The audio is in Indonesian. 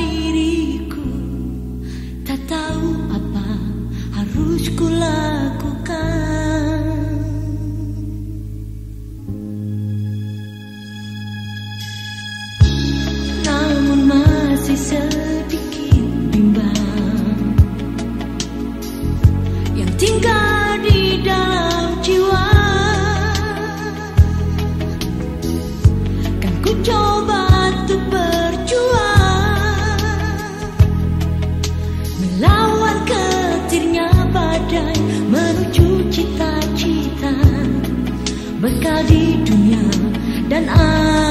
đi di dunia. Dan aku